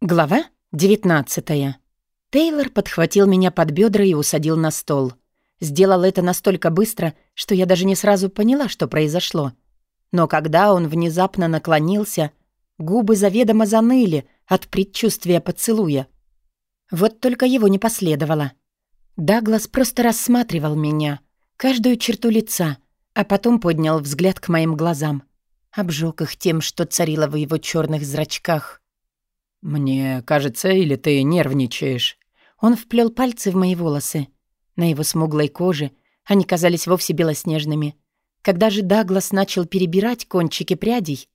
Глава 19 Тейлор подхватил меня под бедра и усадил на стол. Сделал это настолько быстро, что я даже не сразу поняла, что произошло. Но когда он внезапно наклонился, губы заведомо заныли от предчувствия поцелуя. Вот только его не последовало. Даглас просто рассматривал меня, каждую черту лица, а потом поднял взгляд к моим глазам. Обжег их тем, что царило в его черных зрачках — «Мне кажется, или ты нервничаешь?» Он вплел пальцы в мои волосы. На его смуглой коже они казались вовсе белоснежными. Когда же Даглас начал перебирать кончики прядей,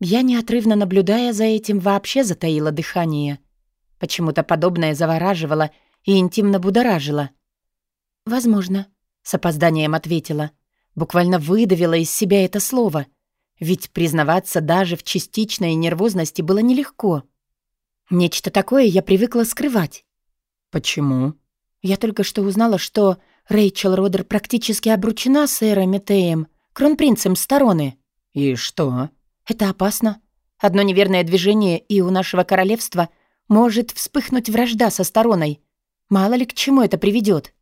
я, неотрывно наблюдая за этим, вообще затаила дыхание. Почему-то подобное завораживало и интимно будоражило. «Возможно», — с опозданием ответила. Буквально выдавила из себя это слово. Ведь признаваться даже в частичной нервозности было нелегко. Нечто такое я привыкла скрывать. Почему? Я только что узнала, что Рэйчел Родер практически обручена с Эром Метеем, кронпринцем Стороны. И что? Это опасно. Одно неверное движение, и у нашего королевства может вспыхнуть вражда со Стороной. Мало ли к чему это приведет.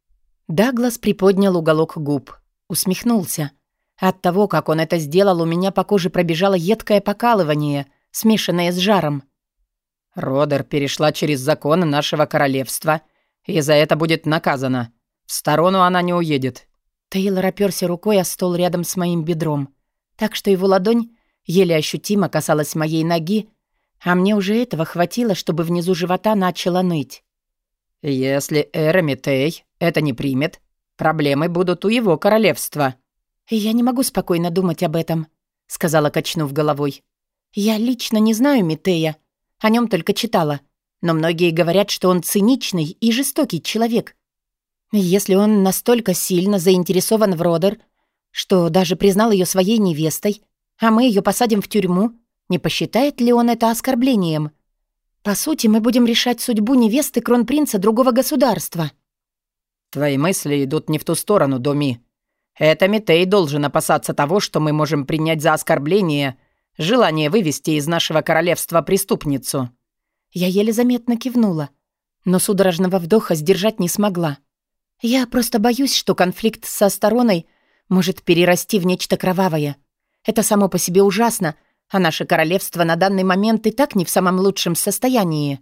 Даглас приподнял уголок губ, усмехнулся. От того, как он это сделал, у меня по коже пробежало едкое покалывание, смешанное с жаром. Родер перешла через законы нашего королевства, и за это будет наказана. В сторону она не уедет». Тейлор оперся рукой о стол рядом с моим бедром, так что его ладонь еле ощутимо касалась моей ноги, а мне уже этого хватило, чтобы внизу живота начало ныть. «Если Эрамитей это не примет, проблемы будут у его королевства». «Я не могу спокойно думать об этом», — сказала, качнув головой. «Я лично не знаю Митея, о нем только читала. Но многие говорят, что он циничный и жестокий человек. Если он настолько сильно заинтересован в Родер, что даже признал ее своей невестой, а мы ее посадим в тюрьму, не посчитает ли он это оскорблением? По сути, мы будем решать судьбу невесты кронпринца другого государства. Твои мысли идут не в ту сторону, Доми. Это Митей должен опасаться того, что мы можем принять за оскорбление — Желание вывести из нашего королевства преступницу». Я еле заметно кивнула, но судорожного вдоха сдержать не смогла. Я просто боюсь, что конфликт со стороной может перерасти в нечто кровавое. Это само по себе ужасно, а наше королевство на данный момент и так не в самом лучшем состоянии.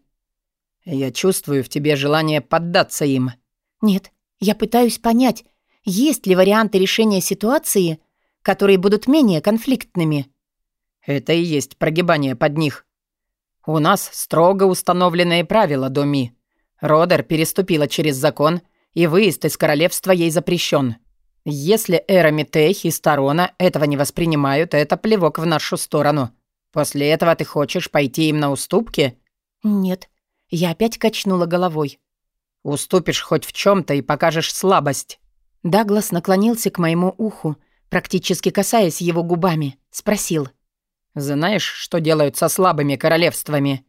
Я чувствую в тебе желание поддаться им. Нет, я пытаюсь понять, есть ли варианты решения ситуации, которые будут менее конфликтными. Это и есть прогибание под них. У нас строго установленные правила, Доми. Родер переступила через закон, и выезд из королевства ей запрещен. Если Эра Митех и Сторона этого не воспринимают, это плевок в нашу сторону. После этого ты хочешь пойти им на уступки? Нет. Я опять качнула головой. Уступишь хоть в чем то и покажешь слабость. Даглас наклонился к моему уху, практически касаясь его губами, спросил. Знаешь, что делают со слабыми королевствами?»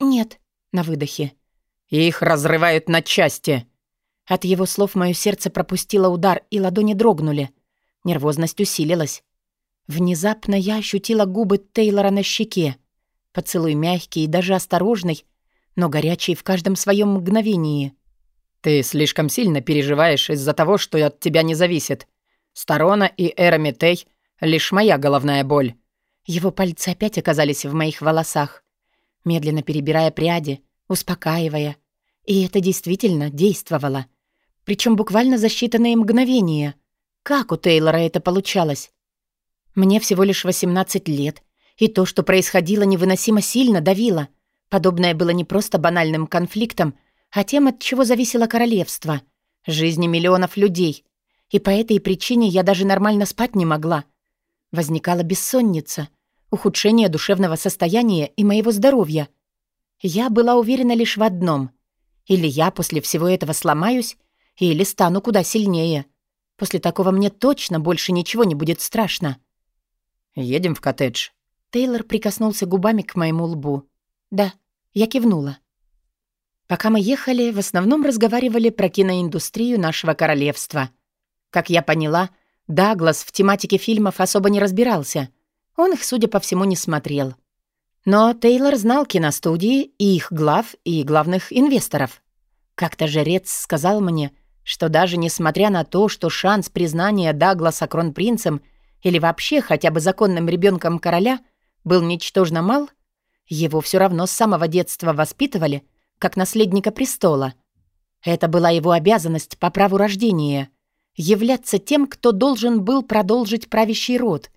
«Нет», — на выдохе. «Их разрывают на части». От его слов мое сердце пропустило удар, и ладони дрогнули. Нервозность усилилась. Внезапно я ощутила губы Тейлора на щеке. Поцелуй мягкий и даже осторожный, но горячий в каждом своем мгновении. «Ты слишком сильно переживаешь из-за того, что от тебя не зависит. Сторона и Эрамитей — лишь моя головная боль. Его пальцы опять оказались в моих волосах, медленно перебирая пряди, успокаивая. И это действительно действовало. Причем буквально за считанные мгновения. Как у Тейлора это получалось? Мне всего лишь 18 лет, и то, что происходило, невыносимо сильно давило. Подобное было не просто банальным конфликтом, а тем, от чего зависело королевство, жизни миллионов людей. И по этой причине я даже нормально спать не могла. Возникала бессонница — ухудшение душевного состояния и моего здоровья. Я была уверена лишь в одном. Или я после всего этого сломаюсь, или стану куда сильнее. После такого мне точно больше ничего не будет страшно. «Едем в коттедж». Тейлор прикоснулся губами к моему лбу. «Да», я кивнула. Пока мы ехали, в основном разговаривали про киноиндустрию нашего королевства. Как я поняла, Даглас в тематике фильмов особо не разбирался — он их, судя по всему, не смотрел. Но Тейлор знал киностудии и их глав, и главных инвесторов. Как-то жрец сказал мне, что даже несмотря на то, что шанс признания Дагласа кронпринцем или вообще хотя бы законным ребенком короля был ничтожно мал, его все равно с самого детства воспитывали как наследника престола. Это была его обязанность по праву рождения — являться тем, кто должен был продолжить правящий род,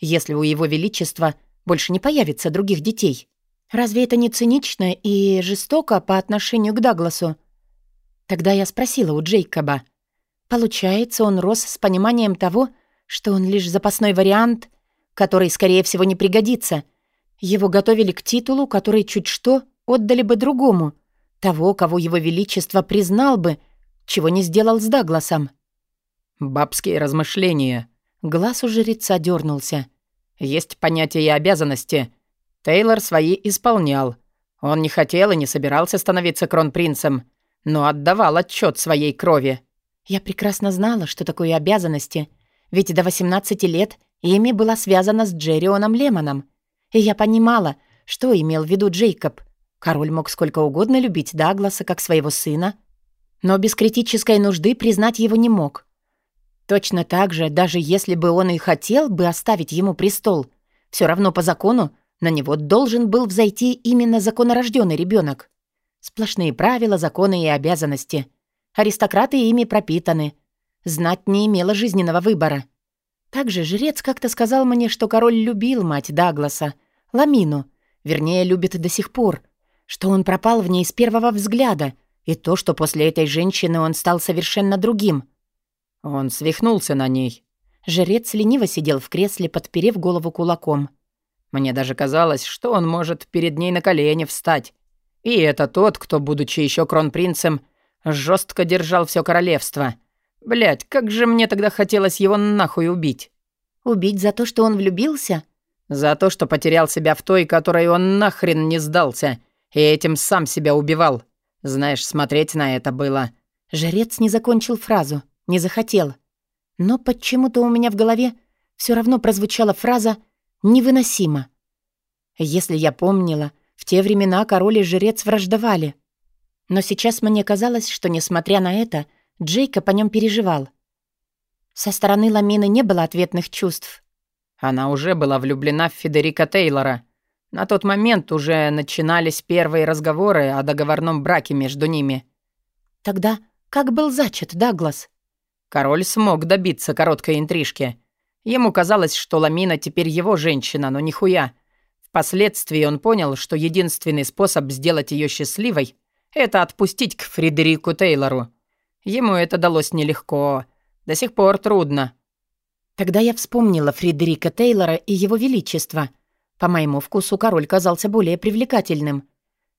если у его величества больше не появится других детей. Разве это не цинично и жестоко по отношению к Дагласу? Тогда я спросила у Джейкоба. Получается, он рос с пониманием того, что он лишь запасной вариант, который, скорее всего, не пригодится. Его готовили к титулу, который чуть что отдали бы другому, того, кого его величество признал бы, чего не сделал с Дагласом. «Бабские размышления». Глаз у жреца дернулся. «Есть понятие обязанности. Тейлор свои исполнял. Он не хотел и не собирался становиться кронпринцем но отдавал отчет своей крови. Я прекрасно знала, что такое обязанности, ведь до 18 лет Эми была связана с Джеррионом Лемоном. И я понимала, что имел в виду Джейкоб. Король мог сколько угодно любить Дагласа как своего сына, но без критической нужды признать его не мог. Точно так же, даже если бы он и хотел бы оставить ему престол, все равно по закону на него должен был взойти именно законорожденный ребенок. Сплошные правила, законы и обязанности. Аристократы ими пропитаны. Знать не имела жизненного выбора. Также жрец как-то сказал мне, что король любил мать Дагласа, Ламину, вернее, любит до сих пор, что он пропал в ней с первого взгляда, и то, что после этой женщины он стал совершенно другим. Он свихнулся на ней. Жрец лениво сидел в кресле, подперев голову кулаком. Мне даже казалось, что он может перед ней на колени встать и это тот, кто, будучи еще кронпринцем, жестко держал все королевство. Блять, как же мне тогда хотелось его нахуй убить. Убить за то, что он влюбился? За то, что потерял себя в той, которой он нахрен не сдался, и этим сам себя убивал. Знаешь, смотреть на это было. Жрец не закончил фразу, не захотел. Но почему-то у меня в голове все равно прозвучала фраза «невыносимо». Если я помнила, в те времена король и жрец враждовали. Но сейчас мне казалось, что, несмотря на это, Джейка по нем переживал. Со стороны Ламины не было ответных чувств. Она уже была влюблена в Федерика Тейлора. На тот момент уже начинались первые разговоры о договорном браке между ними. Тогда как был зачат Даглас? Король смог добиться короткой интрижки. Ему казалось, что Ламина теперь его женщина, но нихуя — Впоследствии он понял, что единственный способ сделать ее счастливой — это отпустить к Фредерику Тейлору. Ему это далось нелегко. До сих пор трудно. Тогда я вспомнила Фредерика Тейлора и его величество. По моему вкусу король казался более привлекательным.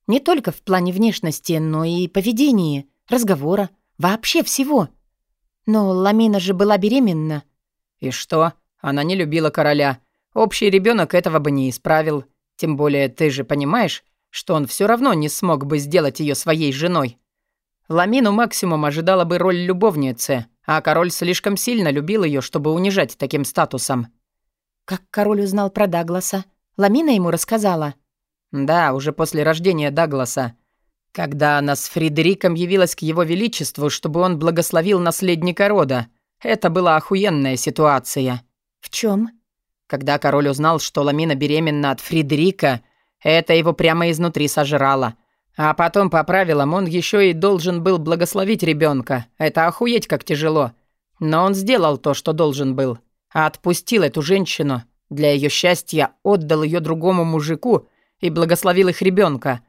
Не только в плане внешности, но и поведении, разговора, вообще всего. Но Ламина же была беременна. И что? Она не любила короля. Общий ребенок этого бы не исправил. Тем более ты же понимаешь, что он все равно не смог бы сделать ее своей женой. Ламину максимум ожидала бы роль любовницы, а король слишком сильно любил ее, чтобы унижать таким статусом. Как король узнал про Дагласа? Ламина ему рассказала. Да, уже после рождения Дагласа. Когда она с Фредериком явилась к его величеству, чтобы он благословил наследника рода. Это была охуенная ситуация. В чем? Когда король узнал, что Ламина беременна от Фредерика, это его прямо изнутри сожрало. А потом, по правилам, он еще и должен был благословить ребенка. Это охуеть как тяжело. Но он сделал то, что должен был. А отпустил эту женщину. Для ее счастья отдал ее другому мужику и благословил их ребенка.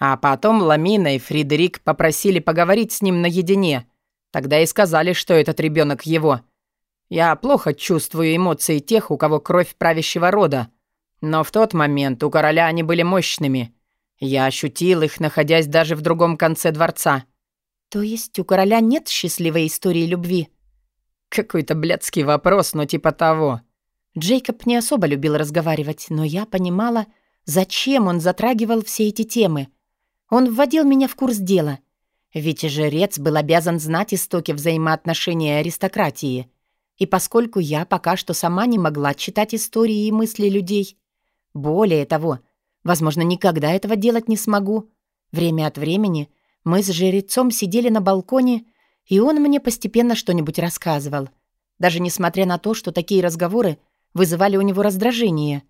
А потом Ламина и Фредерик попросили поговорить с ним наедине. Тогда и сказали, что этот ребенок его. Я плохо чувствую эмоции тех, у кого кровь правящего рода. Но в тот момент у короля они были мощными. Я ощутил их, находясь даже в другом конце дворца. То есть у короля нет счастливой истории любви? Какой-то блядский вопрос, но типа того. Джейкоб не особо любил разговаривать, но я понимала, зачем он затрагивал все эти темы. Он вводил меня в курс дела. Ведь жрец был обязан знать истоки взаимоотношений аристократии — и поскольку я пока что сама не могла читать истории и мысли людей, более того, Возможно, никогда этого делать не смогу. Время от времени мы с жрецом сидели на балконе, и он мне постепенно что-нибудь рассказывал. Даже несмотря на то, что такие разговоры вызывали у него раздражение.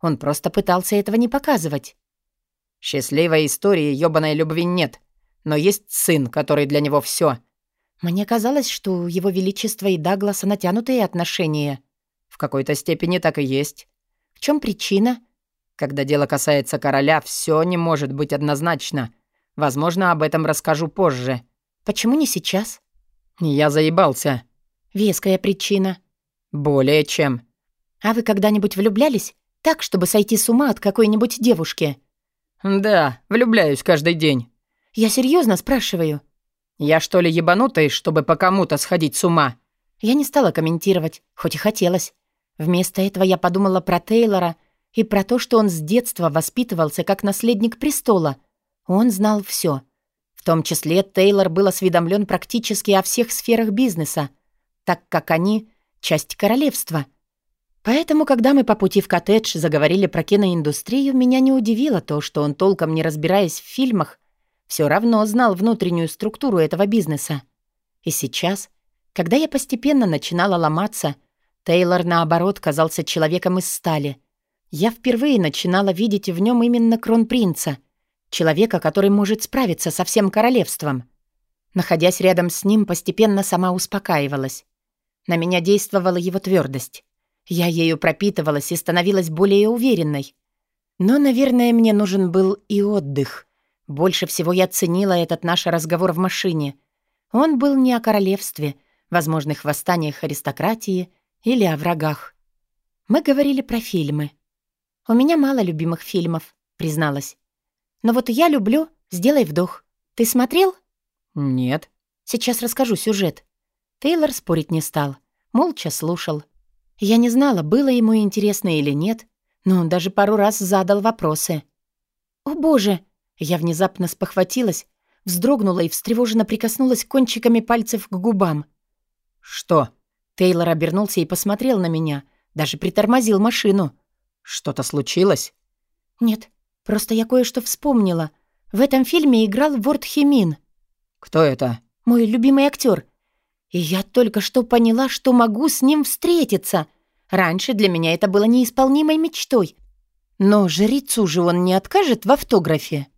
Он просто пытался этого не показывать. «Счастливой истории ёбаной любви нет, но есть сын, который для него все. Мне казалось, что у его величества и Дагласа натянутые отношения. В какой-то степени так и есть. В чем причина? Когда дело касается короля, все не может быть однозначно. Возможно, об этом расскажу позже. Почему не сейчас? Я заебался. Веская причина. Более чем. А вы когда-нибудь влюблялись? Так, чтобы сойти с ума от какой-нибудь девушки? Да, влюбляюсь каждый день. Я серьезно спрашиваю. Я что ли ебанутый, чтобы по кому-то сходить с ума? Я не стала комментировать, хоть и хотелось. Вместо этого я подумала про Тейлора и про то, что он с детства воспитывался как наследник престола. Он знал все. В том числе Тейлор был осведомлен практически о всех сферах бизнеса, так как они — часть королевства — Поэтому, когда мы по пути в коттедж заговорили про киноиндустрию, меня не удивило то, что он, толком не разбираясь в фильмах, все равно знал внутреннюю структуру этого бизнеса. И сейчас, когда я постепенно начинала ломаться, Тейлор, наоборот, казался человеком из стали. Я впервые начинала видеть в нем именно кронпринца, человека, который может справиться со всем королевством. Находясь рядом с ним, постепенно сама успокаивалась. На меня действовала его твердость. Я ею пропитывалась и становилась более уверенной. Но, наверное, мне нужен был и отдых. Больше всего я ценила этот наш разговор в машине. Он был не о королевстве, возможных восстаниях аристократии или о врагах. Мы говорили про фильмы. «У меня мало любимых фильмов», — призналась. «Но вот я люблю «Сделай вдох». Ты смотрел?» «Нет». «Сейчас расскажу сюжет». Тейлор спорить не стал. Молча слушал. Я не знала, было ему интересно или нет, но он даже пару раз задал вопросы. «О, боже!» Я внезапно спохватилась, вздрогнула и встревоженно прикоснулась кончиками пальцев к губам. «Что?» Тейлор обернулся и посмотрел на меня, даже притормозил машину. «Что-то случилось?» «Нет, просто я кое-что вспомнила. В этом фильме играл Ворд Химин». «Кто это?» «Мой любимый актер. И я только что поняла, что могу с ним встретиться. Раньше для меня это было неисполнимой мечтой. Но жрецу же он не откажет в автографе.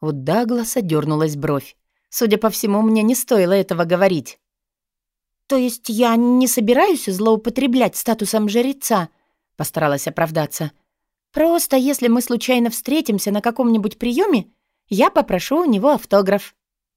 У Дагласа дернулась бровь. Судя по всему, мне не стоило этого говорить. «То есть я не собираюсь злоупотреблять статусом жреца?» Постаралась оправдаться. «Просто если мы случайно встретимся на каком-нибудь приеме, я попрошу у него автограф».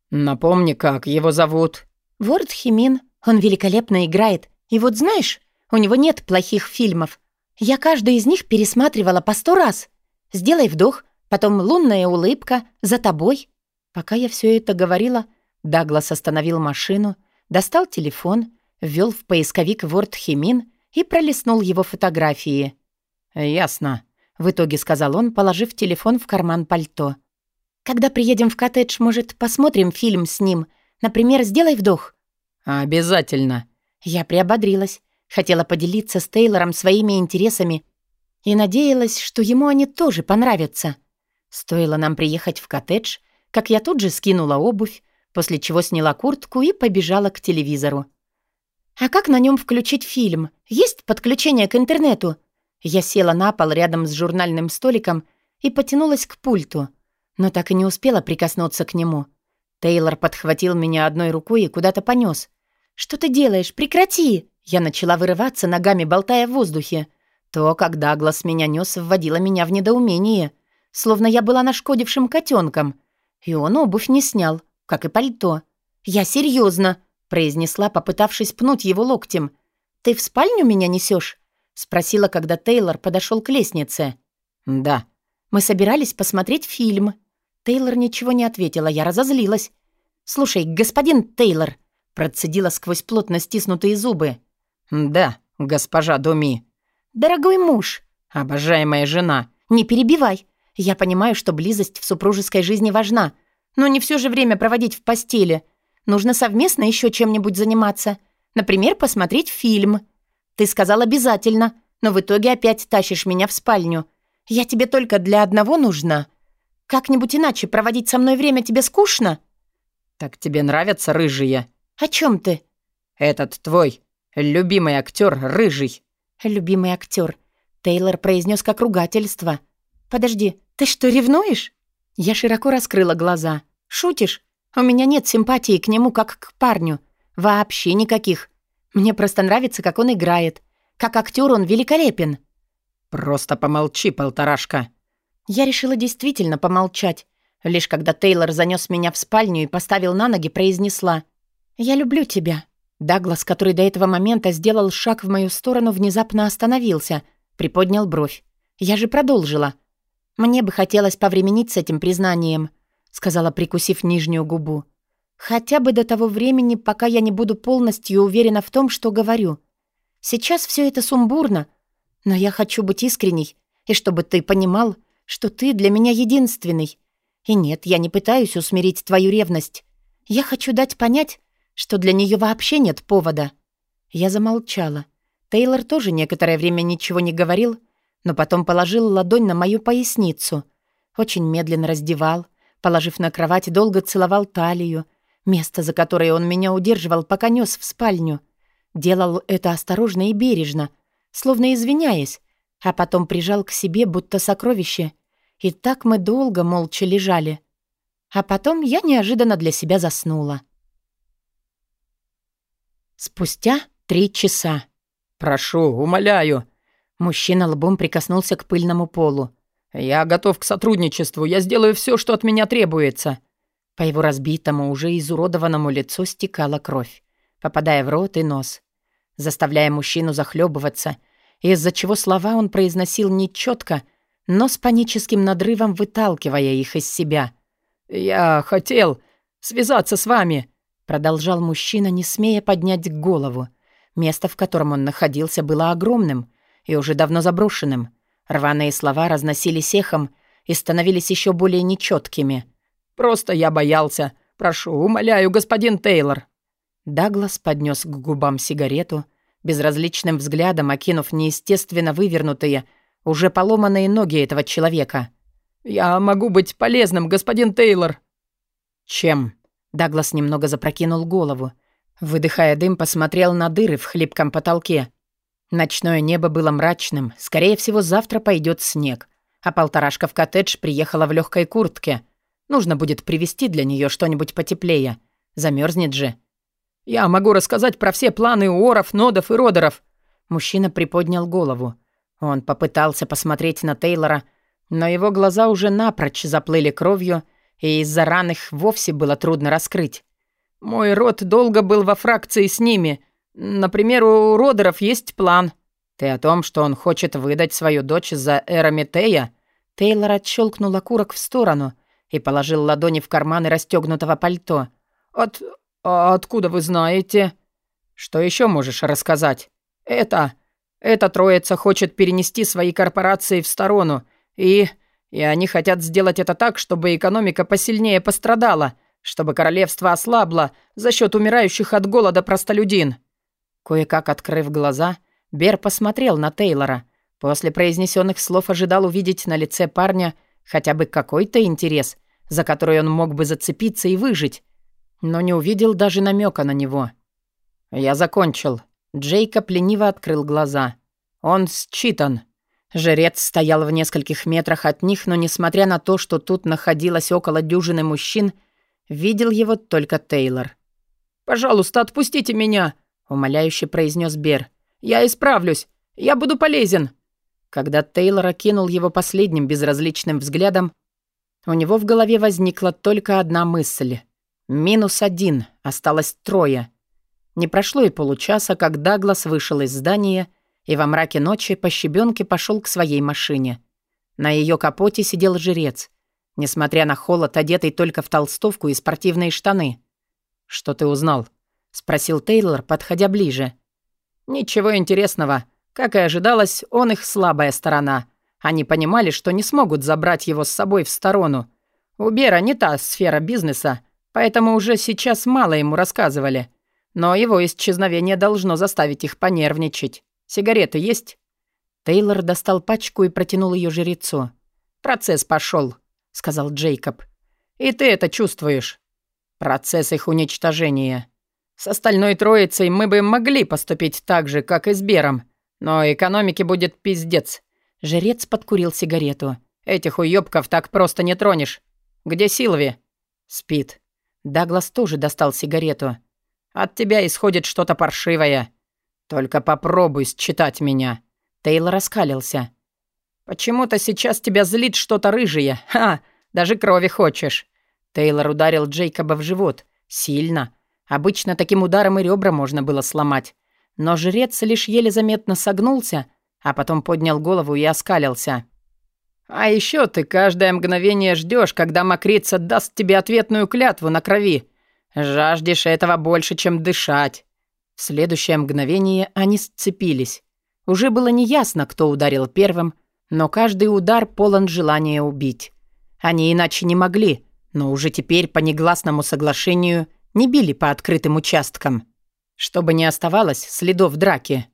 «Напомни, как его зовут?» Ворд Химин, он великолепно играет. И вот знаешь, у него нет плохих фильмов. Я каждый из них пересматривала по сто раз. Сделай вдох, потом лунная улыбка, за тобой. Пока я все это говорила, Даглас остановил машину, достал телефон, ввел в поисковик Ворд Химин и пролистнул его фотографии. «Ясно», — в итоге сказал он, положив телефон в карман пальто. «Когда приедем в коттедж, может, посмотрим фильм с ним?» Например, сделай вдох». «Обязательно». Я приободрилась, хотела поделиться с Тейлором своими интересами и надеялась, что ему они тоже понравятся. Стоило нам приехать в коттедж, как я тут же скинула обувь, после чего сняла куртку и побежала к телевизору. «А как на нем включить фильм? Есть подключение к интернету?» Я села на пол рядом с журнальным столиком и потянулась к пульту, но так и не успела прикоснуться к нему. Тейлор подхватил меня одной рукой и куда-то понес. «Что ты делаешь? Прекрати!» Я начала вырываться, ногами болтая в воздухе. То, как Даглас меня нес, вводило меня в недоумение, словно я была нашкодившим котенком. И он обувь не снял, как и пальто. «Я серьезно, произнесла, попытавшись пнуть его локтем. «Ты в спальню меня несешь? спросила, когда Тейлор подошел к лестнице. «Да». «Мы собирались посмотреть фильм». Тейлор ничего не ответила, я разозлилась. «Слушай, господин Тейлор», — процедила сквозь плотно стиснутые зубы. «Да, госпожа Доми». «Дорогой муж». «Обожаемая жена». «Не перебивай. Я понимаю, что близость в супружеской жизни важна, но не все же время проводить в постели. Нужно совместно еще чем-нибудь заниматься. Например, посмотреть фильм. Ты сказал обязательно, но в итоге опять тащишь меня в спальню. Я тебе только для одного нужна. Как-нибудь иначе проводить со мной время тебе скучно?» «Так тебе нравятся рыжие?» «О чем ты?» «Этот твой любимый актер рыжий». «Любимый актер», — Тейлор произнес как ругательство. «Подожди, ты что, ревнуешь?» Я широко раскрыла глаза. «Шутишь? У меня нет симпатии к нему, как к парню. Вообще никаких. Мне просто нравится, как он играет. Как актер он великолепен». «Просто помолчи, полторашка». Я решила действительно помолчать. Лишь когда Тейлор занес меня в спальню и поставил на ноги, произнесла «Я люблю тебя». Даглас, который до этого момента сделал шаг в мою сторону, внезапно остановился, приподнял бровь. Я же продолжила. «Мне бы хотелось повременить с этим признанием», сказала, прикусив нижнюю губу. «Хотя бы до того времени, пока я не буду полностью уверена в том, что говорю. Сейчас все это сумбурно, но я хочу быть искренней, и чтобы ты понимал, что ты для меня единственный, и нет, я не пытаюсь усмирить твою ревность. Я хочу дать понять, что для нее вообще нет повода. Я замолчала. Тейлор тоже некоторое время ничего не говорил, но потом положил ладонь на мою поясницу. Очень медленно раздевал, положив на кровать, долго целовал талию, место, за которое он меня удерживал, пока нес в спальню. Делал это осторожно и бережно, словно извиняясь, а потом прижал к себе, будто сокровище — и так мы долго молча лежали. А потом я неожиданно для себя заснула. Спустя три часа. «Прошу, умоляю». Мужчина лбом прикоснулся к пыльному полу. «Я готов к сотрудничеству. Я сделаю все, что от меня требуется». По его разбитому, уже изуродованному лицу стекала кровь, попадая в рот и нос, заставляя мужчину захлебываться, из-за чего слова он произносил нечетко, но с паническим надрывом выталкивая их из себя. «Я хотел связаться с вами», — продолжал мужчина, не смея поднять голову. Место, в котором он находился, было огромным и уже давно заброшенным. Рваные слова разносились эхом и становились еще более нечеткими. «Просто я боялся. Прошу, умоляю, господин Тейлор». Даглас поднес к губам сигарету, безразличным взглядом окинув неестественно вывернутые, уже поломанные ноги этого человека. «Я могу быть полезным, господин Тейлор». «Чем?» Даглас немного запрокинул голову. Выдыхая дым, посмотрел на дыры в хлипком потолке. Ночное небо было мрачным. Скорее всего, завтра пойдет снег. А полторашка в коттедж приехала в легкой куртке. Нужно будет привезти для нее что-нибудь потеплее. Замерзнет же. «Я могу рассказать про все планы Уоров, Нодов и Родеров». Мужчина приподнял голову. Он попытался посмотреть на Тейлора, но его глаза уже напрочь заплыли кровью, и из-за ран их вовсе было трудно раскрыть. «Мой род долго был во фракции с ними. Например, у Родеров есть план. Ты о том, что он хочет выдать свою дочь за Эрамитея?» Тейлор отщелкнул окурок в сторону и положил ладони в карманы расстегнутого пальто. «От... А откуда вы знаете?» «Что еще можешь рассказать?» «Это...» Эта троица хочет перенести свои корпорации в сторону, и... И они хотят сделать это так, чтобы экономика посильнее пострадала, чтобы королевство ослабло за счет умирающих от голода простолюдин». Кое-как открыв глаза, Бер посмотрел на Тейлора. После произнесенных слов ожидал увидеть на лице парня хотя бы какой-то интерес, за который он мог бы зацепиться и выжить, но не увидел даже намека на него. «Я закончил», Джейкоб лениво открыл глаза. «Он считан». Жрец стоял в нескольких метрах от них, но, несмотря на то, что тут находилось около дюжины мужчин, видел его только Тейлор. «Пожалуйста, отпустите меня», — умоляюще произнес Бер. «Я исправлюсь. Я буду полезен». Когда Тейлор окинул его последним безразличным взглядом, у него в голове возникла только одна мысль. «Минус один. Осталось трое». Не прошло и получаса, как Даглас вышел из здания и во мраке ночи по щебенке пошел к своей машине. На ее капоте сидел жрец, несмотря на холод, одетый только в толстовку и спортивные штаны. «Что ты узнал?» — спросил Тейлор, подходя ближе. «Ничего интересного. Как и ожидалось, он их слабая сторона. Они понимали, что не смогут забрать его с собой в сторону. У Бера не та сфера бизнеса, поэтому уже сейчас мало ему рассказывали. Но его исчезновение должно заставить их понервничать. Сигареты есть?» Тейлор достал пачку и протянул ее жрецу. «Процесс пошел», — сказал Джейкоб. «И ты это чувствуешь. Процесс их уничтожения. С остальной троицей мы бы могли поступить так же, как и с Бером, но экономике будет пиздец». Жрец подкурил сигарету. «Этих уёбков так просто не тронешь. Где Силви?» «Спит». Даглас тоже достал сигарету. «От тебя исходит что-то паршивое. Только попробуй считать меня». Тейлор раскалился. «Почему-то сейчас тебя злит что-то рыжее. Ха! Даже крови хочешь». Тейлор ударил Джейкоба в живот. Сильно. Обычно таким ударом и ребра можно было сломать. Но жрец лишь еле заметно согнулся, а потом поднял голову и оскалился. «А еще ты каждое мгновение ждешь, когда мокрица даст тебе ответную клятву на крови. Жаждешь этого больше, чем дышать». В следующее мгновение они сцепились. Уже было неясно, кто ударил первым, но каждый удар полон желания убить. Они иначе не могли, но уже теперь по негласному соглашению не били по открытым участкам. Чтобы не оставалось следов драки.